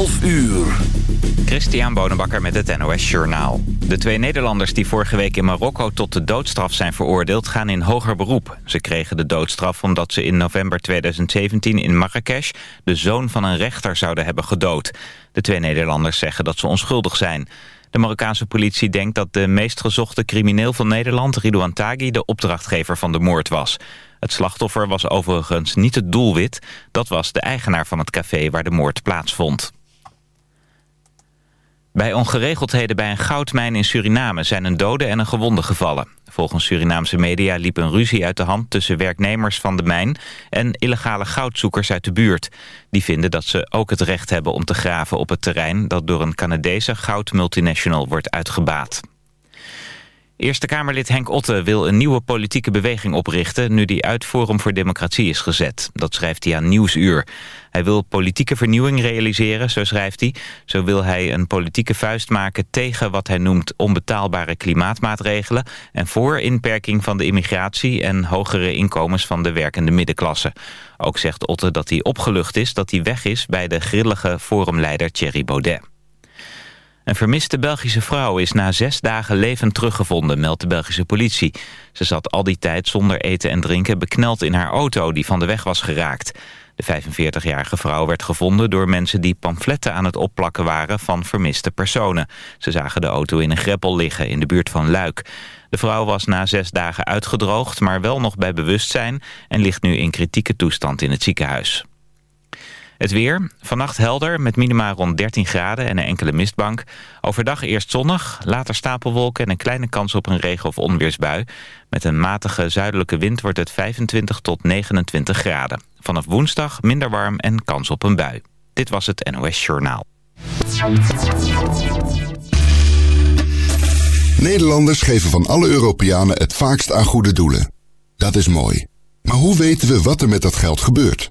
12 uur. Christian Bonenbakker met het NOS Journaal. De twee Nederlanders die vorige week in Marokko tot de doodstraf zijn veroordeeld... gaan in hoger beroep. Ze kregen de doodstraf omdat ze in november 2017 in Marrakesh... de zoon van een rechter zouden hebben gedood. De twee Nederlanders zeggen dat ze onschuldig zijn. De Marokkaanse politie denkt dat de meest gezochte crimineel van Nederland... Ridouan Taghi de opdrachtgever van de moord was. Het slachtoffer was overigens niet het doelwit. Dat was de eigenaar van het café waar de moord plaatsvond. Bij ongeregeldheden bij een goudmijn in Suriname zijn een dode en een gewonde gevallen. Volgens Surinaamse media liep een ruzie uit de hand tussen werknemers van de mijn en illegale goudzoekers uit de buurt. Die vinden dat ze ook het recht hebben om te graven op het terrein dat door een Canadese goudmultinational wordt uitgebaat. Eerste Kamerlid Henk Otte wil een nieuwe politieke beweging oprichten... nu die uit Forum voor Democratie is gezet. Dat schrijft hij aan Nieuwsuur. Hij wil politieke vernieuwing realiseren, zo schrijft hij. Zo wil hij een politieke vuist maken tegen wat hij noemt onbetaalbare klimaatmaatregelen... en voor inperking van de immigratie en hogere inkomens van de werkende middenklasse. Ook zegt Otte dat hij opgelucht is dat hij weg is bij de grillige forumleider Thierry Baudet. Een vermiste Belgische vrouw is na zes dagen levend teruggevonden, meldt de Belgische politie. Ze zat al die tijd zonder eten en drinken bekneld in haar auto die van de weg was geraakt. De 45-jarige vrouw werd gevonden door mensen die pamfletten aan het opplakken waren van vermiste personen. Ze zagen de auto in een greppel liggen in de buurt van Luik. De vrouw was na zes dagen uitgedroogd, maar wel nog bij bewustzijn en ligt nu in kritieke toestand in het ziekenhuis. Het weer. Vannacht helder met minima rond 13 graden en een enkele mistbank. Overdag eerst zonnig, later stapelwolken en een kleine kans op een regen- of onweersbui. Met een matige zuidelijke wind wordt het 25 tot 29 graden. Vanaf woensdag minder warm en kans op een bui. Dit was het NOS Journaal. Nederlanders geven van alle Europeanen het vaakst aan goede doelen. Dat is mooi. Maar hoe weten we wat er met dat geld gebeurt?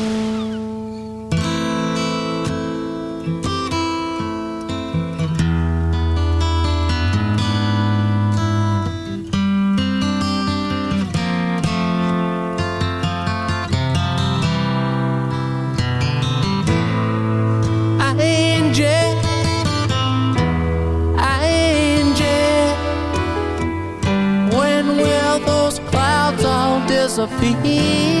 Disappear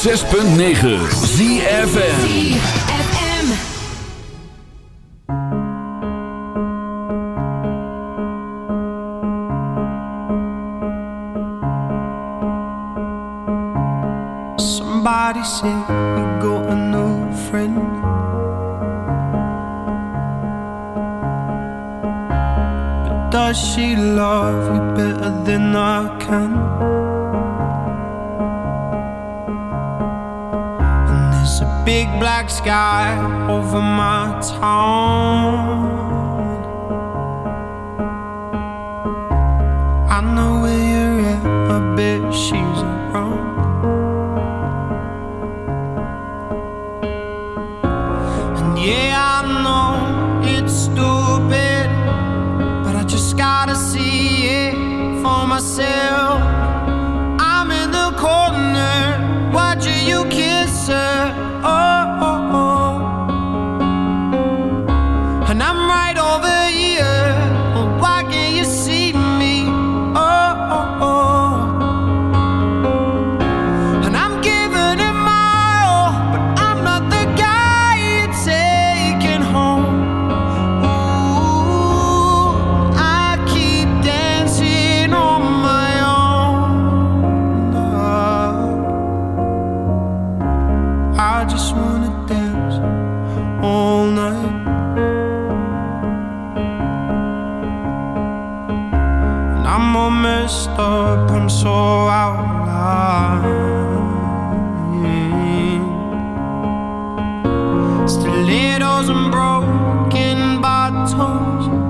106.9 ZFN she love you better than I sky over my town. And I'm all messed up, I'm so out of line. Yeah. Stilettos and broken bottles.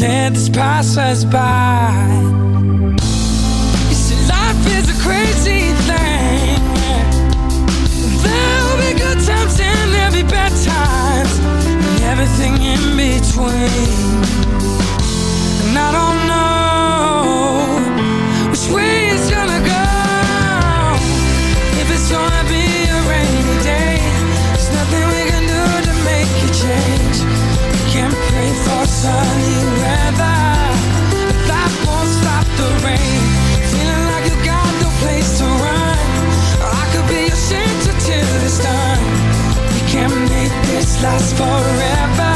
let this pass us by. You see, life is a crazy thing. There'll be good times and there'll be bad times, and everything in between. And I don't know which way it's gonna go. If it's gonna be a rainy day, there's nothing we can do to make it change. We can't pray for sun. last forever.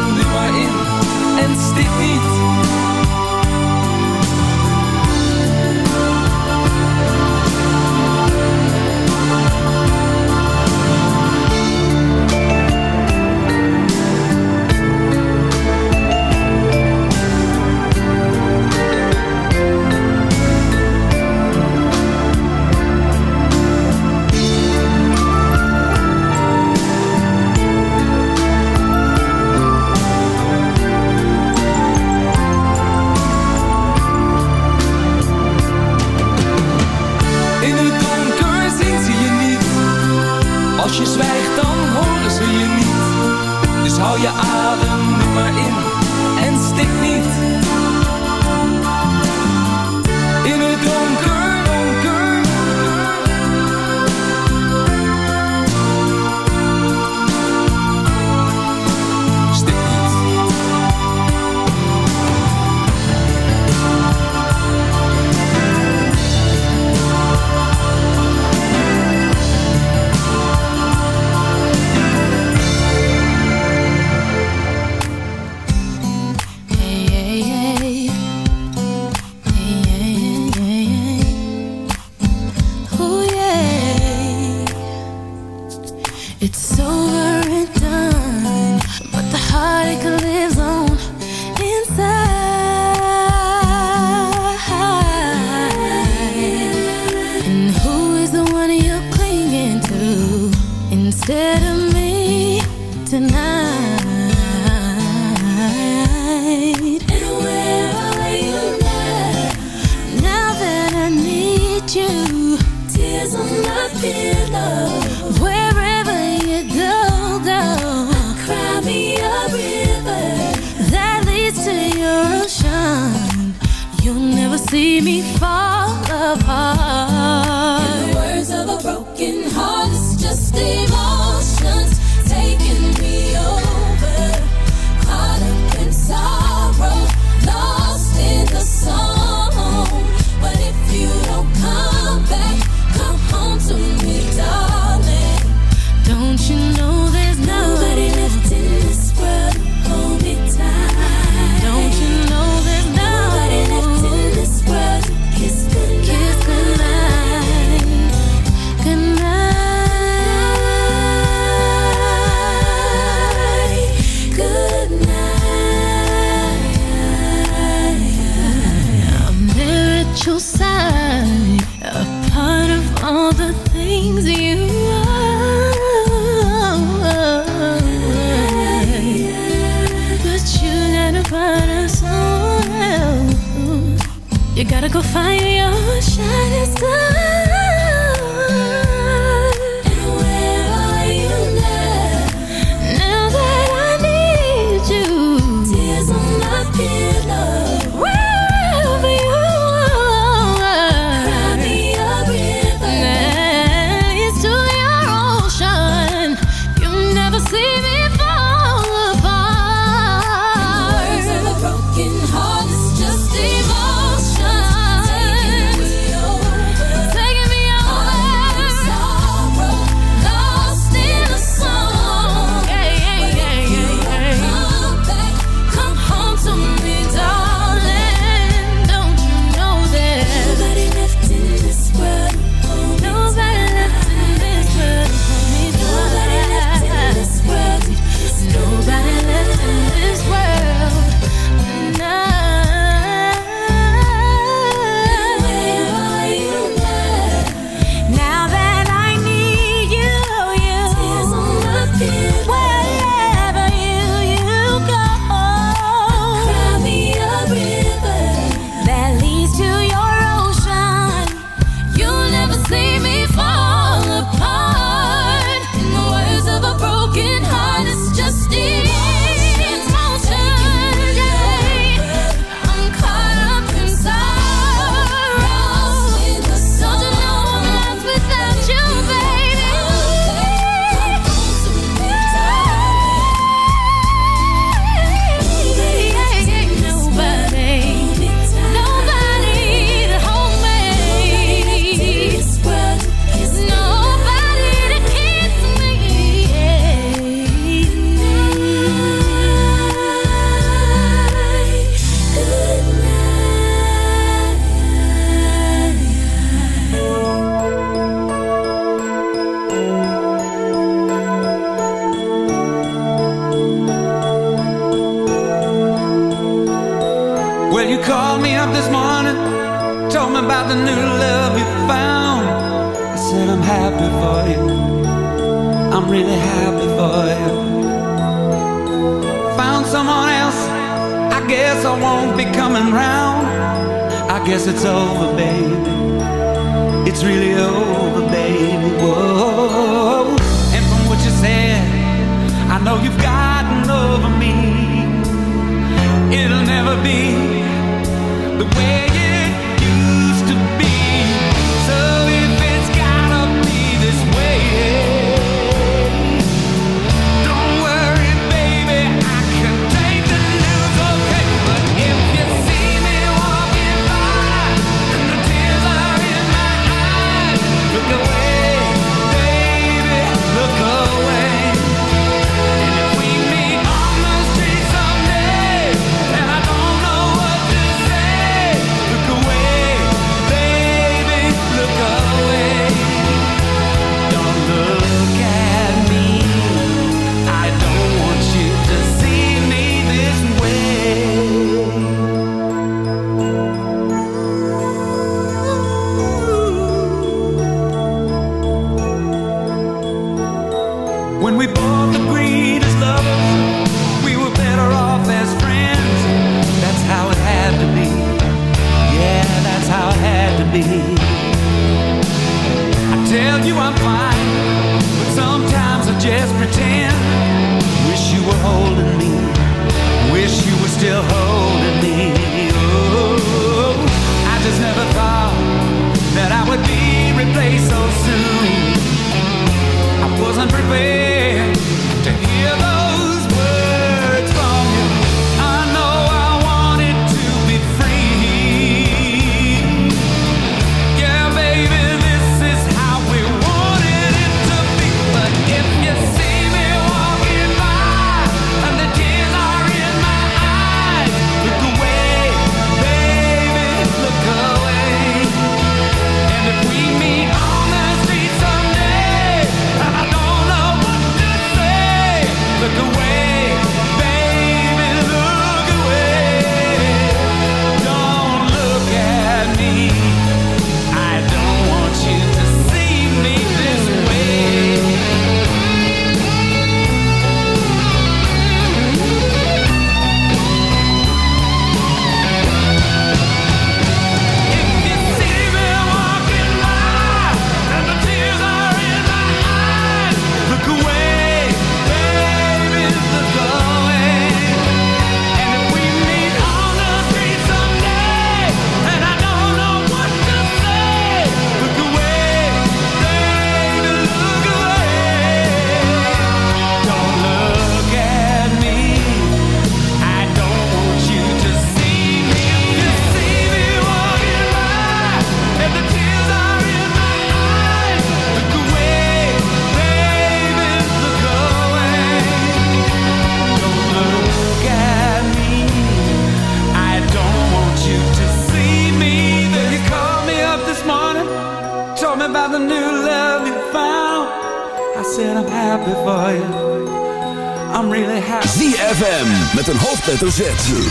Als je zwijgt dan horen ze je niet. Dus hou je aan hoofdletter Z.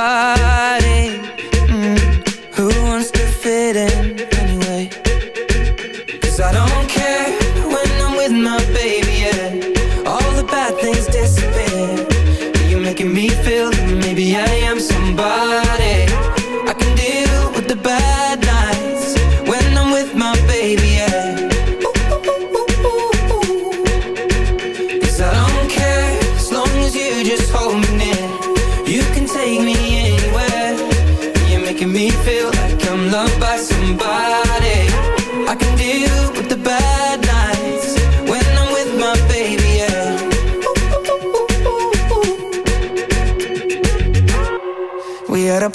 why